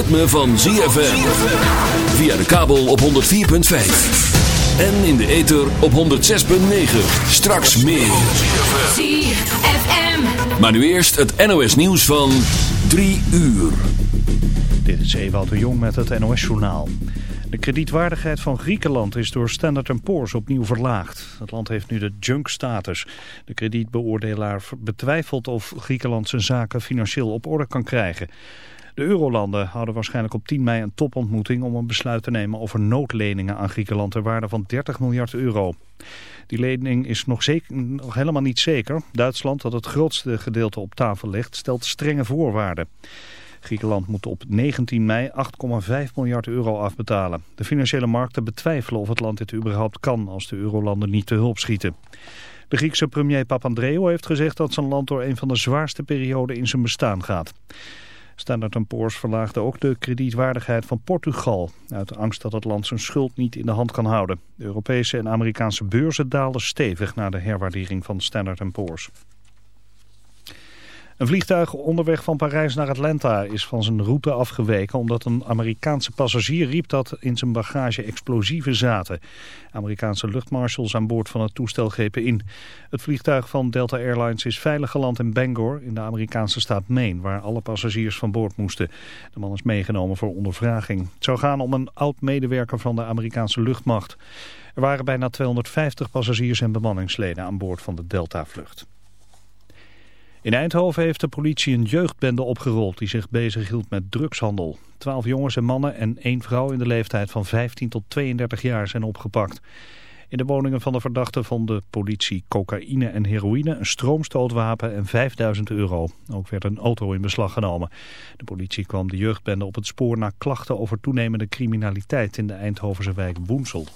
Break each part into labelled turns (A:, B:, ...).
A: ritme van ZFM. Via de kabel op 104.5. En in de ether op 106.9. Straks meer. ZFM. Maar nu eerst het NOS nieuws van 3 uur.
B: Dit is Ewout de Jong met het NOS journaal. De kredietwaardigheid van Griekenland is door Standard Poor's opnieuw verlaagd. Het land heeft nu de junk-status. De kredietbeoordelaar betwijfelt of Griekenland zijn zaken financieel op orde kan krijgen. De eurolanden houden waarschijnlijk op 10 mei een topontmoeting om een besluit te nemen over noodleningen aan Griekenland ter waarde van 30 miljard euro. Die lening is nog, zeker, nog helemaal niet zeker. Duitsland, dat het grootste gedeelte op tafel ligt, stelt strenge voorwaarden. Griekenland moet op 19 mei 8,5 miljard euro afbetalen. De financiële markten betwijfelen of het land dit überhaupt kan als de eurolanden niet te hulp schieten. De Griekse premier Papandreou heeft gezegd dat zijn land door een van de zwaarste perioden in zijn bestaan gaat. Standard Poor's verlaagde ook de kredietwaardigheid van Portugal... uit angst dat het land zijn schuld niet in de hand kan houden. De Europese en Amerikaanse beurzen daalden stevig na de herwaardering van Standard Poor's. Een vliegtuig onderweg van Parijs naar Atlanta is van zijn route afgeweken omdat een Amerikaanse passagier riep dat in zijn bagage explosieven zaten. Amerikaanse luchtmarshals aan boord van het toestel grepen in. Het vliegtuig van Delta Airlines is veilig geland in Bangor in de Amerikaanse staat Maine, waar alle passagiers van boord moesten. De man is meegenomen voor ondervraging. Het zou gaan om een oud-medewerker van de Amerikaanse luchtmacht. Er waren bijna 250 passagiers en bemanningsleden aan boord van de Delta-vlucht. In Eindhoven heeft de politie een jeugdbende opgerold die zich bezighield met drugshandel. Twaalf jongens en mannen en één vrouw in de leeftijd van 15 tot 32 jaar zijn opgepakt. In de woningen van de verdachten vond de politie cocaïne en heroïne, een stroomstootwapen en 5000 euro. Ook werd een auto in beslag genomen. De politie kwam de jeugdbende op het spoor na klachten over toenemende criminaliteit in de Eindhovense wijk Woensel.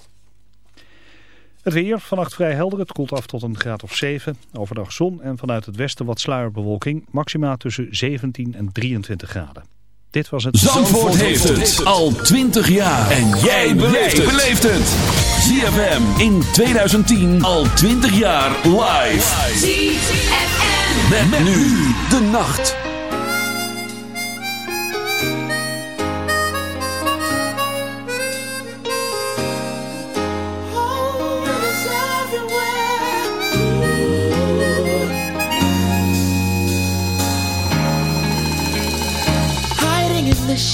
B: Het weer, vannacht vrij helder. Het koelt af tot een graad of 7. Overdag zon en vanuit het westen wat sluierbewolking. Maxima tussen 17 en 23 graden. Dit was het...
A: Zandvoort, heeft het al 20 jaar. En jij beleeft het. ZFM in 2010 al 20 jaar live. ZFM. met nu de nacht.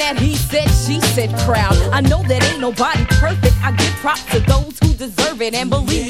C: That he said, she said crowd. I know that ain't nobody perfect. I give props to those who deserve it. And believe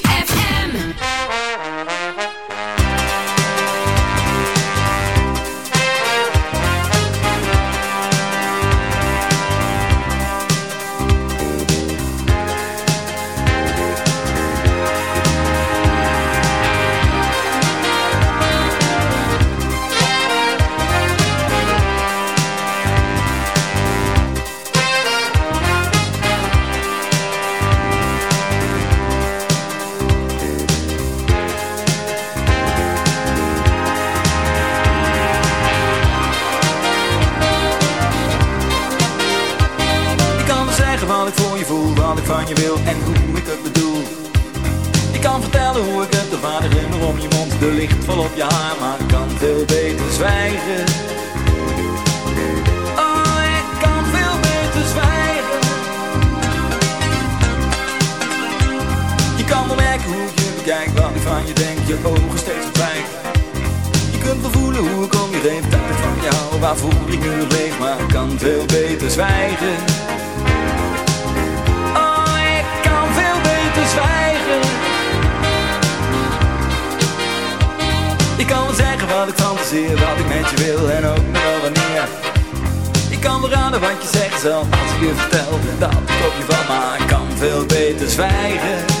D: Voel ik me leeg, maar kan veel beter zwijgen. Oh, ik kan veel beter zwijgen. Ik kan wel zeggen wat ik fantaseer, wat ik met je wil en ook nog wel wanneer Ik kan er raden wat je zegt zelfs als ik je vertel dat ik op je van Maar kan veel beter zwijgen.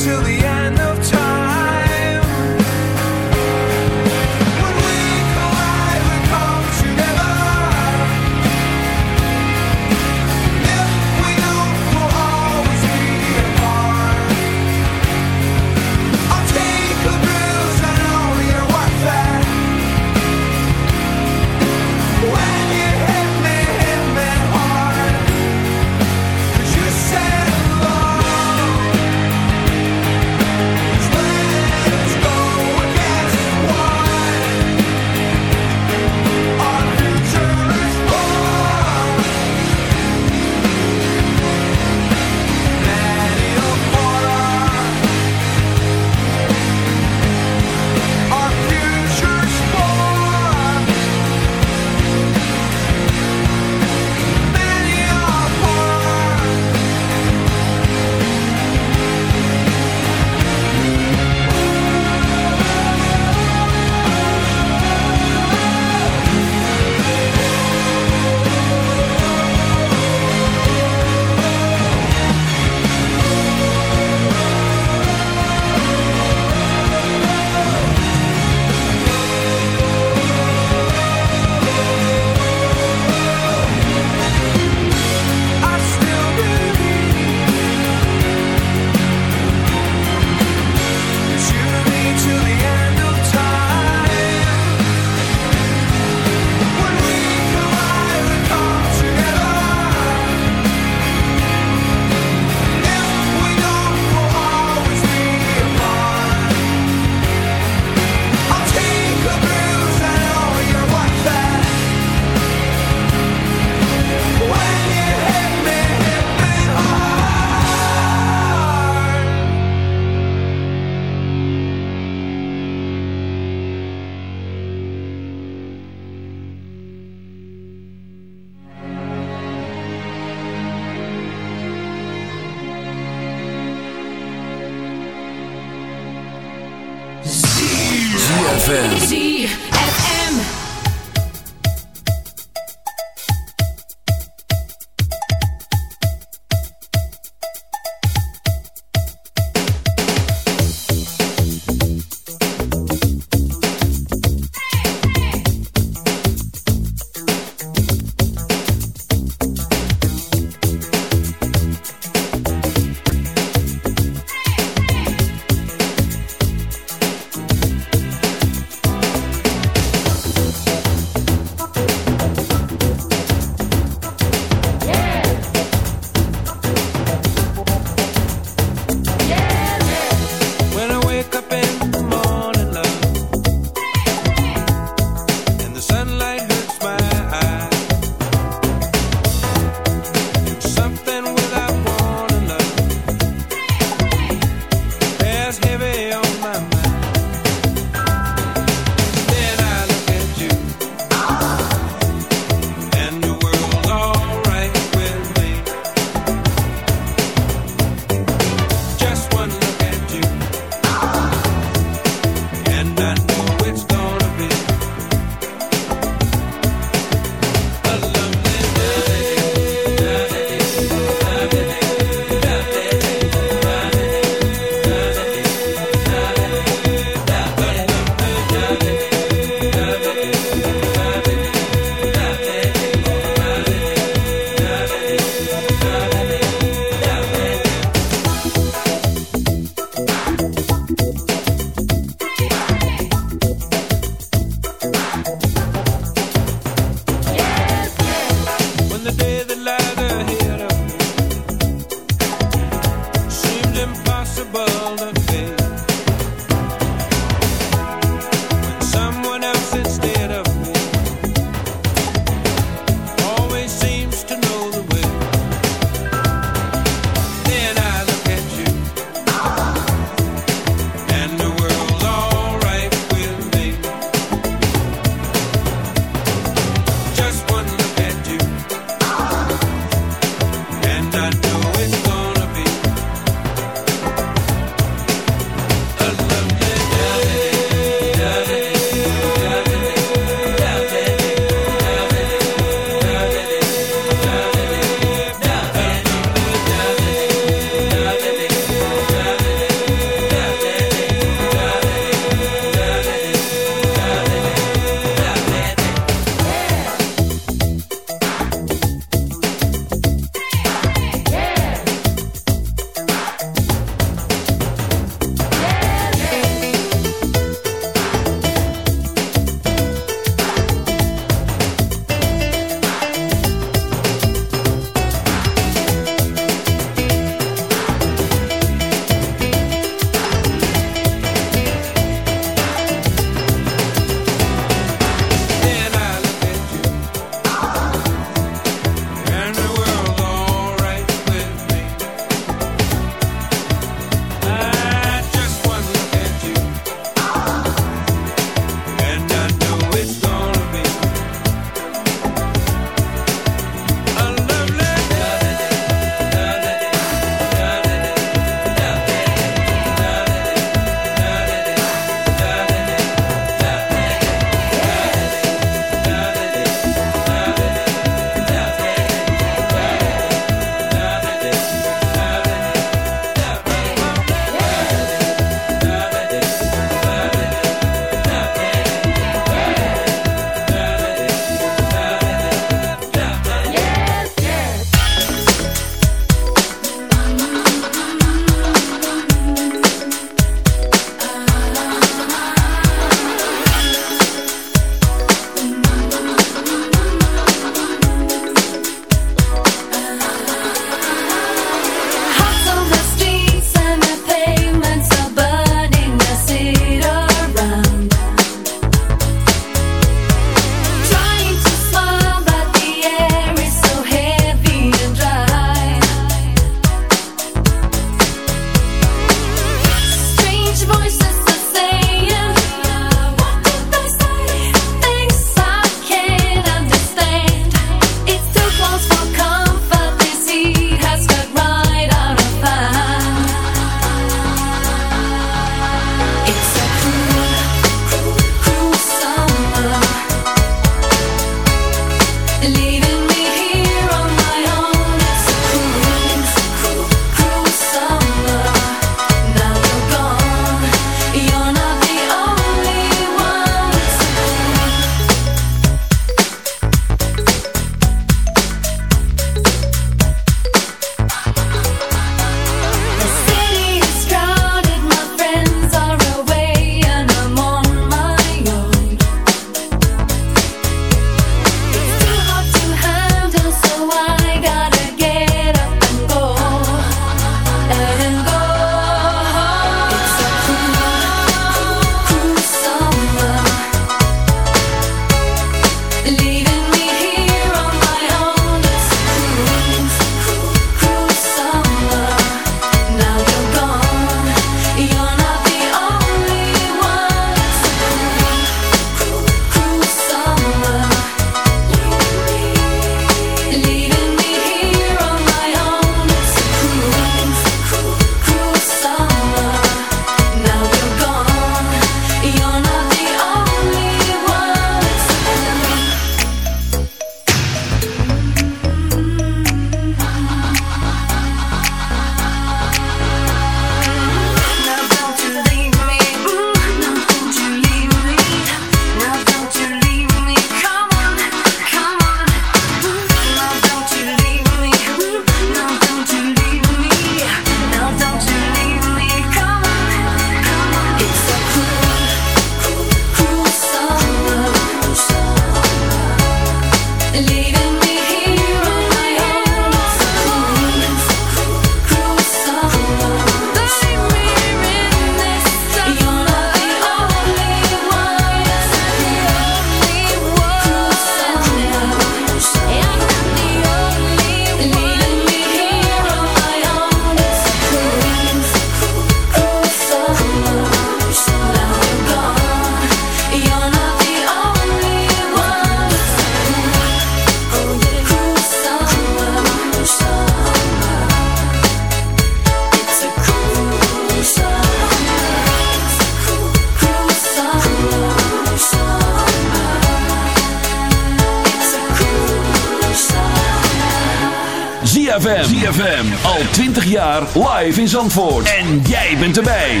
A: live in Zandvoort. En jij bent erbij.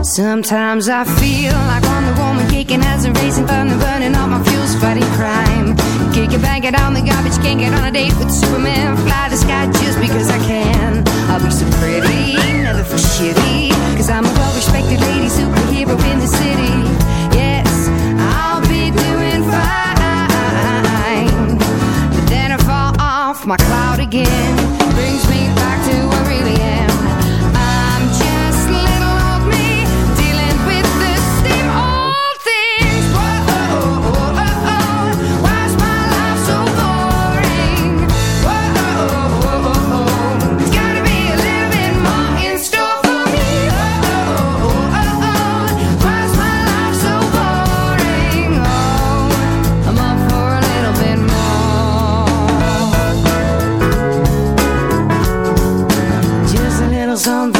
E: Sometimes I feel like I'm the woman kicking as a racing thunder burning all my fuels fighting crime. Kick it, bang it on the garbage, can't get on a date with Superman. Fly the sky just because I can. I'll be so pretty, never for shitty, cause I'm a well-respected lady super my cloud again. Brings me
F: Somebody.